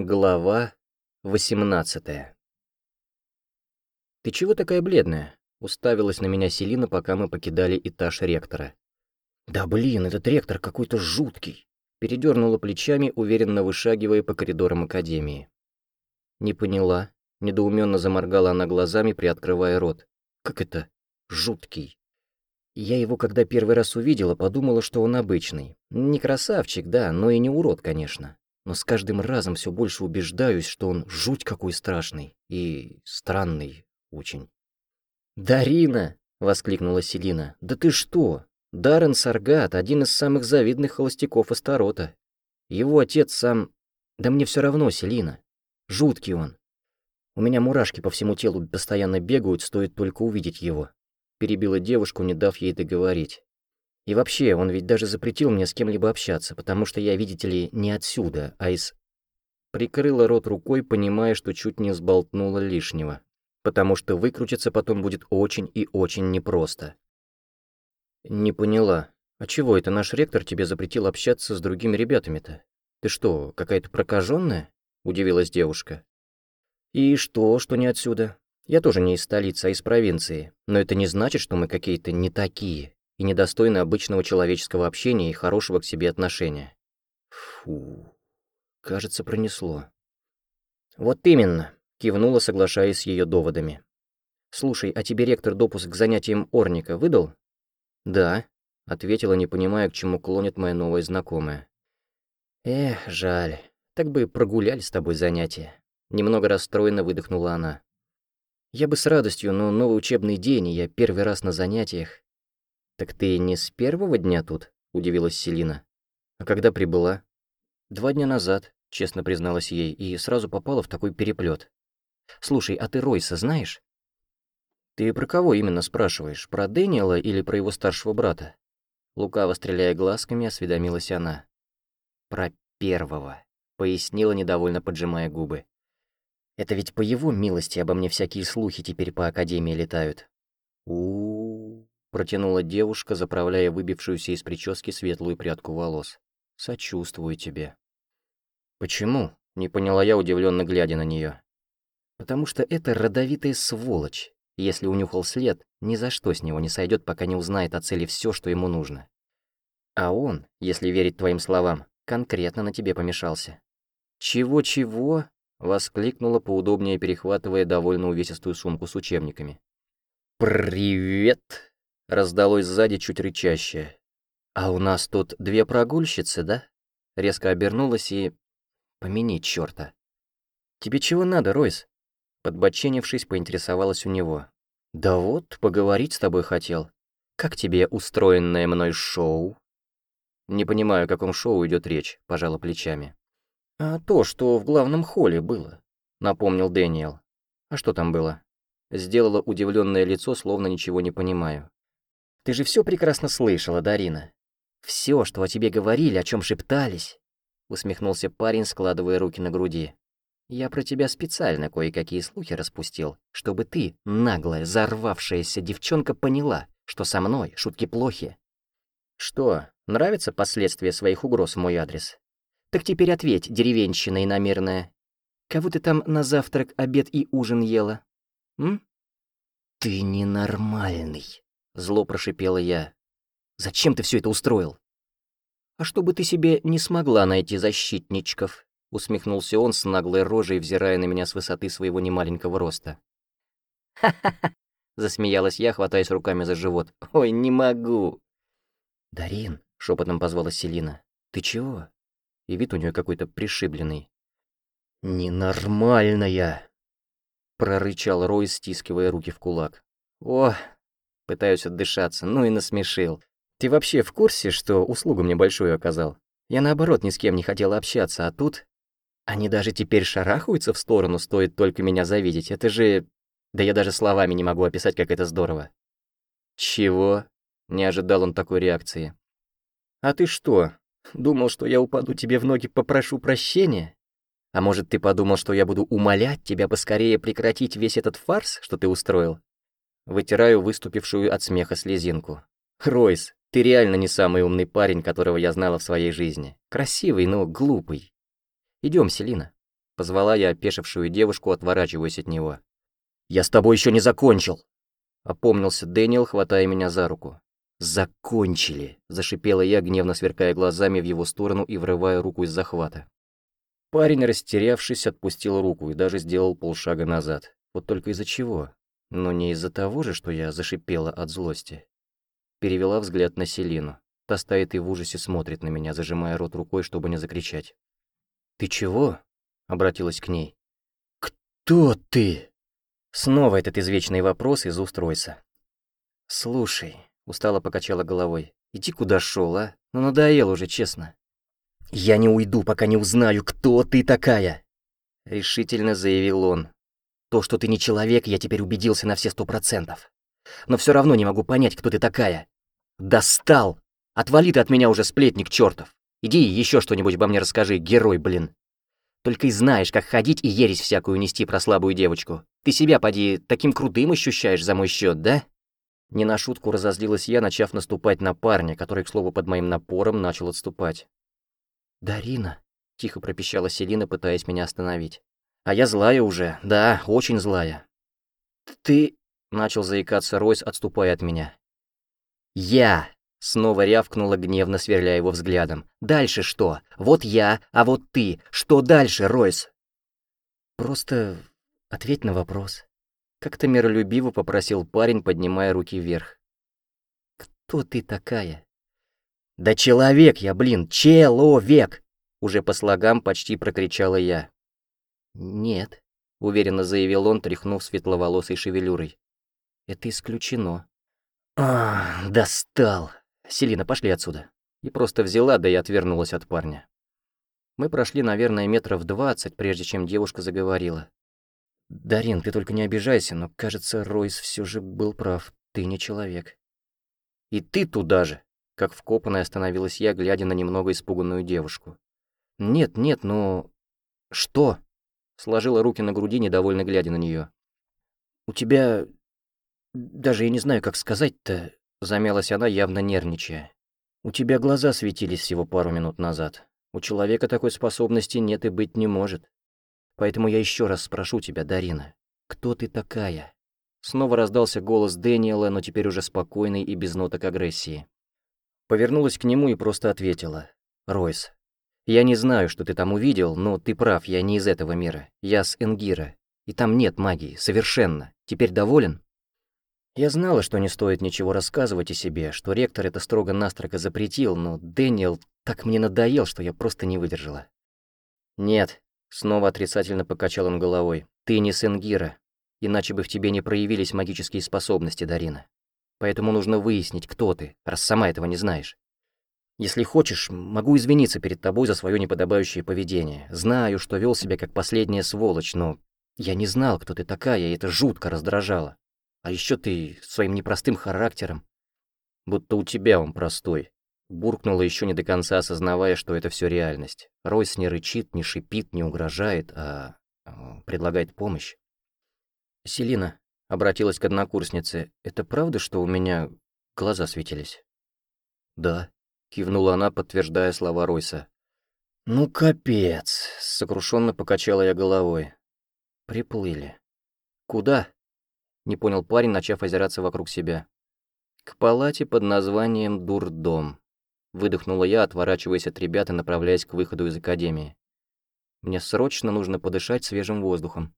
Глава 18 «Ты чего такая бледная?» — уставилась на меня Селина, пока мы покидали этаж ректора. «Да блин, этот ректор какой-то жуткий!» — передернула плечами, уверенно вышагивая по коридорам Академии. «Не поняла», — недоуменно заморгала она глазами, приоткрывая рот. «Как это? Жуткий?» Я его, когда первый раз увидела, подумала, что он обычный. Не красавчик, да, но и не урод, конечно но с каждым разом все больше убеждаюсь, что он жуть какой страшный и странный очень. «Дарина!» — воскликнула Селина. «Да ты что? Даррен Саргат — один из самых завидных холостяков Астарота. Его отец сам... Да мне все равно, Селина. Жуткий он. У меня мурашки по всему телу постоянно бегают, стоит только увидеть его». Перебила девушку, не дав ей договорить. И вообще, он ведь даже запретил мне с кем-либо общаться, потому что я, видите ли, не отсюда, а из... Прикрыла рот рукой, понимая, что чуть не сболтнула лишнего, потому что выкрутиться потом будет очень и очень непросто. «Не поняла. А чего это наш ректор тебе запретил общаться с другими ребятами-то? Ты что, какая-то прокаженная? удивилась девушка. «И что, что не отсюда? Я тоже не из столицы, а из провинции. Но это не значит, что мы какие-то не такие и недостойны обычного человеческого общения и хорошего к себе отношения. Фу, кажется, пронесло. Вот именно, кивнула, соглашаясь с ее доводами. Слушай, а тебе ректор допуск к занятиям Орника выдал? Да, ответила, не понимая, к чему клонит моя новая знакомая. Эх, жаль, так бы прогуляли с тобой занятия. Немного расстроенно выдохнула она. Я бы с радостью, но новый учебный день, и я первый раз на занятиях. «Так ты не с первого дня тут?» — удивилась Селина. «А когда прибыла?» «Два дня назад», — честно призналась ей, и сразу попала в такой переплет. «Слушай, а ты Ройса знаешь?» «Ты про кого именно спрашиваешь? Про Дэниела или про его старшего брата?» Лукаво стреляя глазками, осведомилась она. «Про первого», — пояснила, недовольно поджимая губы. «Это ведь по его милости обо мне всякие слухи теперь по Академии летают». У, -у, -у Протянула девушка, заправляя выбившуюся из прически светлую прядку волос. «Сочувствую тебе». «Почему?» — не поняла я, удивленно глядя на нее. «Потому что это родовитая сволочь. Если унюхал след, ни за что с него не сойдет, пока не узнает о цели все, что ему нужно. А он, если верить твоим словам, конкретно на тебе помешался». «Чего-чего?» — воскликнула, поудобнее перехватывая довольно увесистую сумку с учебниками. «Привет!» Раздалось сзади чуть рычащее. «А у нас тут две прогульщицы, да?» Резко обернулась и... Помяни чёрта. «Тебе чего надо, Ройс?» Подбоченившись, поинтересовалась у него. «Да вот, поговорить с тобой хотел. Как тебе устроенное мной шоу?» «Не понимаю, о каком шоу идет речь», — пожала плечами. «А то, что в главном холле было», — напомнил Дэниел. «А что там было?» Сделала удивленное лицо, словно ничего не понимаю. Ты же все прекрасно слышала, Дарина. Все, что о тебе говорили, о чем шептались. Усмехнулся парень, складывая руки на груди. Я про тебя специально кое-какие слухи распустил, чтобы ты, наглая, зарвавшаяся девчонка, поняла, что со мной шутки плохи. Что, нравятся последствия своих угроз в мой адрес? Так теперь ответь, деревенщина иномерная. Кого ты там на завтрак, обед и ужин ела? М? Ты ненормальный. Зло прошипела я. «Зачем ты все это устроил?» «А чтобы ты себе не смогла найти защитничков», усмехнулся он с наглой рожей, взирая на меня с высоты своего немаленького роста. «Ха-ха-ха!» засмеялась я, хватаясь руками за живот. «Ой, не могу!» «Дарин!» — шепотом позвала Селина. «Ты чего?» И вид у нее какой-то пришибленный. «Ненормальная!» — прорычал Рой, стискивая руки в кулак. «О, Пытаюсь отдышаться, ну и насмешил. Ты вообще в курсе, что услугу мне большую оказал? Я наоборот ни с кем не хотела общаться, а тут... Они даже теперь шарахаются в сторону, стоит только меня завидеть. Это же... Да я даже словами не могу описать, как это здорово. Чего? Не ожидал он такой реакции. А ты что, думал, что я упаду тебе в ноги, попрошу прощения? А может, ты подумал, что я буду умолять тебя поскорее прекратить весь этот фарс, что ты устроил? Вытираю выступившую от смеха слезинку. «Ройс, ты реально не самый умный парень, которого я знала в своей жизни. Красивый, но глупый. Идем, Селина». Позвала я опешившую девушку, отворачиваясь от него. «Я с тобой еще не закончил!» Опомнился Дэниел, хватая меня за руку. «Закончили!» – зашипела я, гневно сверкая глазами в его сторону и врывая руку из захвата. Парень, растерявшись, отпустил руку и даже сделал полшага назад. Вот только из-за чего? Но не из-за того же, что я зашипела от злости. Перевела взгляд на Селину. Та стоит и в ужасе смотрит на меня, зажимая рот рукой, чтобы не закричать. «Ты чего?» — обратилась к ней. «Кто ты?» Снова этот извечный вопрос из уст Ройса. «Слушай», — устало покачала головой, — «иди куда шел, а? Ну надоел уже, честно». «Я не уйду, пока не узнаю, кто ты такая!» — решительно заявил он. «То, что ты не человек, я теперь убедился на все сто процентов. Но все равно не могу понять, кто ты такая. Достал! Отвали ты от меня уже, сплетник чертов! Иди еще что-нибудь обо мне расскажи, герой, блин!» Только и знаешь, как ходить и ересь всякую нести про слабую девочку. Ты себя, поди, таким крутым ощущаешь за мой счет, да?» Не на шутку разозлилась я, начав наступать на парня, который, к слову, под моим напором начал отступать. «Дарина», — тихо пропищала Селина, пытаясь меня остановить. «А я злая уже, да, очень злая». «Ты...» — начал заикаться Ройс, отступая от меня. «Я!» — снова рявкнула, гневно сверляя его взглядом. «Дальше что? Вот я, а вот ты. Что дальше, Ройс?» «Просто ответь на вопрос». Как-то миролюбиво попросил парень, поднимая руки вверх. «Кто ты такая?» «Да человек я, блин, человек!» Уже по слогам почти прокричала я. «Нет», — уверенно заявил он, тряхнув светловолосой шевелюрой. «Это исключено». «А, достал! Селина, пошли отсюда». И просто взяла, да и отвернулась от парня. Мы прошли, наверное, метров двадцать, прежде чем девушка заговорила. «Дарин, ты только не обижайся, но, кажется, Ройс все же был прав. Ты не человек». «И ты туда же!» Как вкопанная остановилась я, глядя на немного испуганную девушку. «Нет, нет, ну...» «Что?» Сложила руки на груди, недовольно глядя на нее. «У тебя... Даже я не знаю, как сказать-то...» Замялась она, явно нервничая. «У тебя глаза светились всего пару минут назад. У человека такой способности нет и быть не может. Поэтому я еще раз спрошу тебя, Дарина, кто ты такая?» Снова раздался голос Дэниела, но теперь уже спокойный и без ноток агрессии. Повернулась к нему и просто ответила. «Ройс, я не знаю, что ты там увидел, но ты прав, я не из этого мира. Я с Энгира. И там нет магии, совершенно. Теперь доволен?» Я знала, что не стоит ничего рассказывать о себе, что ректор это строго-настрого запретил, но Дэниел так мне надоел, что я просто не выдержала. «Нет», — снова отрицательно покачал он головой, — «ты не Сенгира, иначе бы в тебе не проявились магические способности, Дарина. Поэтому нужно выяснить, кто ты, раз сама этого не знаешь. Если хочешь, могу извиниться перед тобой за свое неподобающее поведение. Знаю, что вел себя как последняя сволочь, но я не знал, кто ты такая, и это жутко раздражало. А еще ты своим непростым характером. Будто у тебя он простой. Буркнула еще не до конца, осознавая, что это все реальность. Ройс не рычит, не шипит, не угрожает, а, а предлагает помощь. «Селина, Обратилась к однокурснице. «Это правда, что у меня глаза светились?» «Да», — кивнула она, подтверждая слова Ройса. «Ну, капец!» — сокрушенно покачала я головой. «Приплыли». «Куда?» — не понял парень, начав озираться вокруг себя. «К палате под названием «Дурдом», — выдохнула я, отворачиваясь от ребят и направляясь к выходу из академии. «Мне срочно нужно подышать свежим воздухом».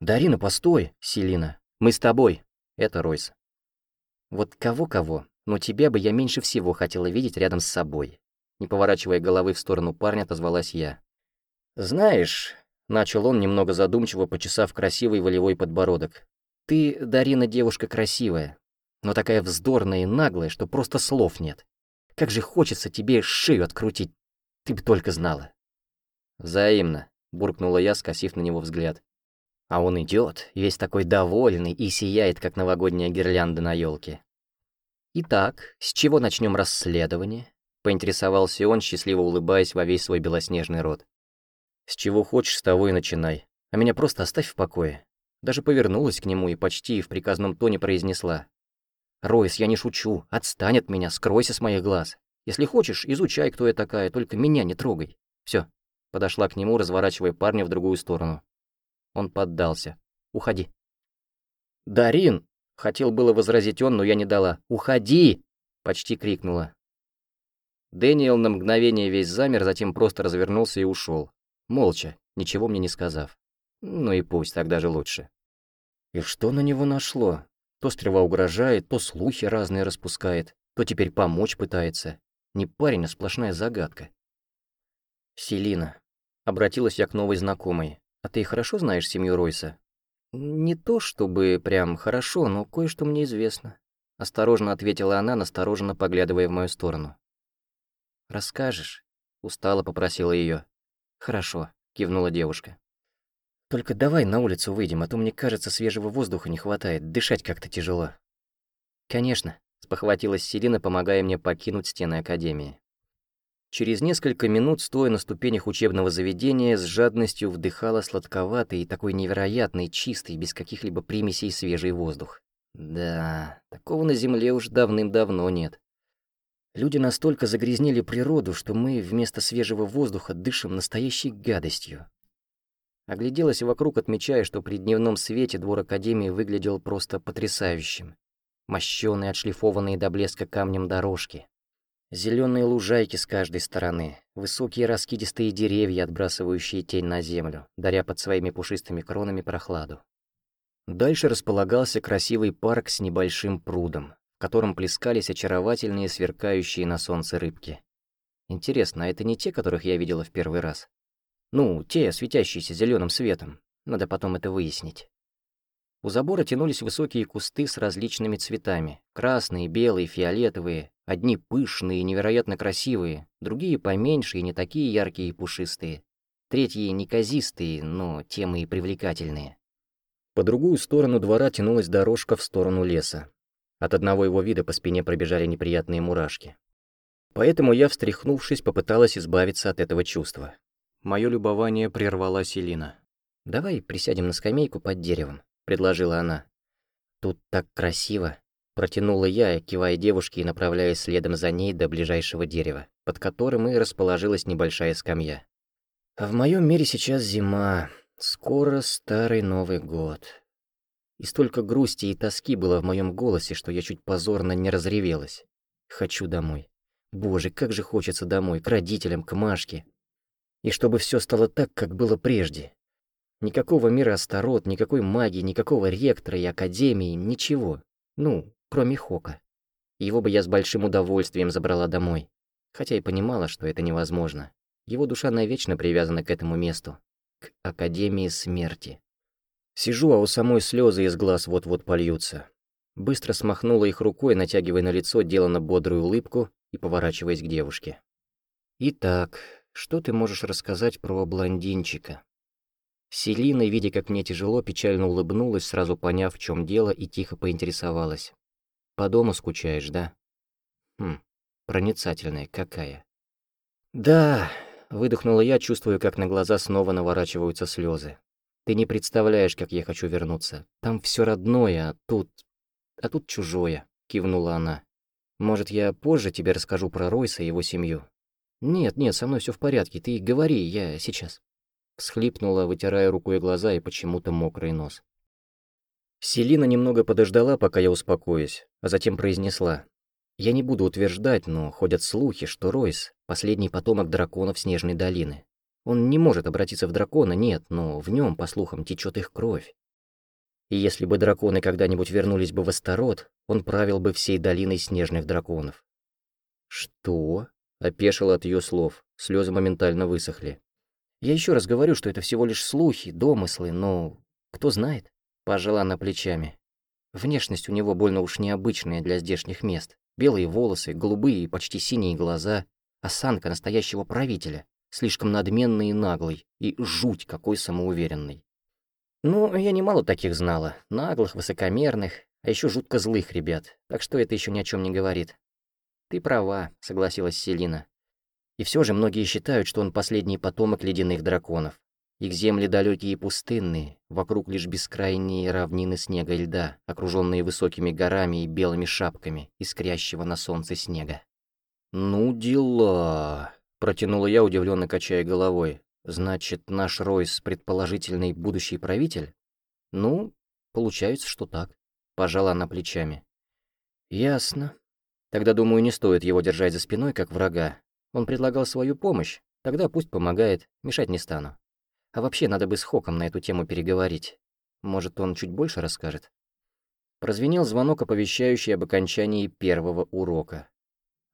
«Дарина, постой!» — Селина. Мы с тобой. Это Ройс. Вот кого-кого, но тебя бы я меньше всего хотела видеть рядом с собой. Не поворачивая головы в сторону парня, отозвалась я. Знаешь, начал он, немного задумчиво почесав красивый волевой подбородок. Ты, Дарина, девушка красивая, но такая вздорная и наглая, что просто слов нет. Как же хочется тебе шею открутить, ты бы только знала. Взаимно, буркнула я, скосив на него взгляд. А он идет, весь такой довольный и сияет, как новогодняя гирлянда на елке. «Итак, с чего начнем расследование?» — поинтересовался он, счастливо улыбаясь во весь свой белоснежный рот. «С чего хочешь, с того и начинай. А меня просто оставь в покое». Даже повернулась к нему и почти в приказном тоне произнесла. «Ройс, я не шучу. Отстань от меня, скройся с моих глаз. Если хочешь, изучай, кто я такая, только меня не трогай. Все, Подошла к нему, разворачивая парня в другую сторону. Он поддался. «Уходи». «Дарин!» — хотел было возразить он, но я не дала. «Уходи!» — почти крикнула. Дэниел на мгновение весь замер, затем просто развернулся и ушел. Молча, ничего мне не сказав. Ну и пусть, так даже лучше. И что на него нашло? То стрела угрожает, то слухи разные распускает, то теперь помочь пытается. Не парень, а сплошная загадка. «Селина», — обратилась я к новой знакомой, «а ты хорошо знаешь семью Ройса?» «Не то чтобы прям хорошо, но кое-что мне известно», — осторожно ответила она, настороженно поглядывая в мою сторону. «Расскажешь?» — устало попросила ее. «Хорошо», — кивнула девушка. «Только давай на улицу выйдем, а то, мне кажется, свежего воздуха не хватает, дышать как-то тяжело». «Конечно», — спохватилась Селина, помогая мне покинуть стены Академии. Через несколько минут, стоя на ступенях учебного заведения, с жадностью вдыхала сладковатый и такой невероятный, чистый, без каких-либо примесей свежий воздух. Да, такого на Земле уж давным-давно нет. Люди настолько загрязнили природу, что мы вместо свежего воздуха дышим настоящей гадостью. Огляделась вокруг, отмечая, что при дневном свете двор Академии выглядел просто потрясающим. Мощёные, отшлифованные до блеска камнем дорожки, Зеленые лужайки с каждой стороны, высокие раскидистые деревья, отбрасывающие тень на землю, даря под своими пушистыми кронами прохладу. Дальше располагался красивый парк с небольшим прудом, в котором плескались очаровательные сверкающие на солнце рыбки. Интересно, а это не те, которых я видела в первый раз? Ну, те, светящиеся зеленым светом. Надо потом это выяснить. У забора тянулись высокие кусты с различными цветами. Красные, белые, фиолетовые. Одни пышные, невероятно красивые, другие поменьше и не такие яркие и пушистые. Третьи неказистые, но тем и привлекательные. По другую сторону двора тянулась дорожка в сторону леса. От одного его вида по спине пробежали неприятные мурашки. Поэтому я, встряхнувшись, попыталась избавиться от этого чувства. Моё любование прервала Селина. «Давай присядем на скамейку под деревом предложила она. «Тут так красиво!» Протянула я, кивая девушке и направляясь следом за ней до ближайшего дерева, под которым и расположилась небольшая скамья. «А в моем мире сейчас зима, скоро старый Новый год». И столько грусти и тоски было в моем голосе, что я чуть позорно не разревелась. «Хочу домой. Боже, как же хочется домой, к родителям, к Машке. И чтобы все стало так, как было прежде, Никакого мира Астарот, никакой магии, никакого ректора и академии, ничего. Ну, кроме Хока. Его бы я с большим удовольствием забрала домой. Хотя и понимала, что это невозможно. Его душа навечно привязана к этому месту. К Академии Смерти. Сижу, а у самой слезы из глаз вот-вот польются. Быстро смахнула их рукой, натягивая на лицо делано бодрую улыбку и поворачиваясь к девушке. «Итак, что ты можешь рассказать про блондинчика?» Селина, видя, как мне тяжело, печально улыбнулась, сразу поняв, в чем дело, и тихо поинтересовалась. «По дому скучаешь, да?» «Хм, проницательная какая». «Да», — выдохнула я, чувствуя, как на глаза снова наворачиваются слезы. «Ты не представляешь, как я хочу вернуться. Там все родное, а тут... а тут чужое», — кивнула она. «Может, я позже тебе расскажу про Ройса и его семью?» «Нет, нет, со мной все в порядке, ты говори, я сейчас». Всхлипнула, вытирая рукой глаза и почему-то мокрый нос. Селина немного подождала, пока я успокоюсь, а затем произнесла. «Я не буду утверждать, но ходят слухи, что Ройс — последний потомок драконов Снежной долины. Он не может обратиться в дракона, нет, но в нем, по слухам, течет их кровь. И если бы драконы когда-нибудь вернулись бы в Астарот, он правил бы всей долиной снежных драконов». «Что?» — опешил от ее слов, слезы моментально высохли. Я еще раз говорю, что это всего лишь слухи, домыслы, но кто знает?» Пожала она плечами. Внешность у него больно уж необычная для здешних мест. Белые волосы, голубые и почти синие глаза. Осанка настоящего правителя. Слишком надменный и наглый. И жуть какой самоуверенный. Ну, я немало таких знала. Наглых, высокомерных, а еще жутко злых ребят. Так что это еще ни о чем не говорит. «Ты права», — согласилась Селина. И все же многие считают, что он последний потомок ледяных драконов. Их земли далекие и пустынные, вокруг лишь бескрайние равнины снега и льда, окруженные высокими горами и белыми шапками искрящего на солнце снега. «Ну дела!» — протянула я, удивленно качая головой. Значит, наш Ройс предположительный будущий правитель? Ну, получается, что так. Пожала она плечами. Ясно. Тогда, думаю, не стоит его держать за спиной, как врага. Он предлагал свою помощь, тогда пусть помогает, мешать не стану. А вообще, надо бы с Хоком на эту тему переговорить. Может, он чуть больше расскажет? Прозвенел звонок, оповещающий об окончании первого урока.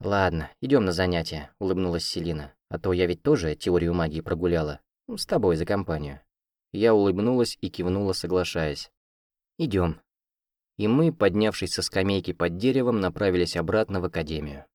«Ладно, идем на занятия», — улыбнулась Селина. «А то я ведь тоже теорию магии прогуляла. С тобой за компанию». Я улыбнулась и кивнула, соглашаясь. Идем. И мы, поднявшись со скамейки под деревом, направились обратно в академию.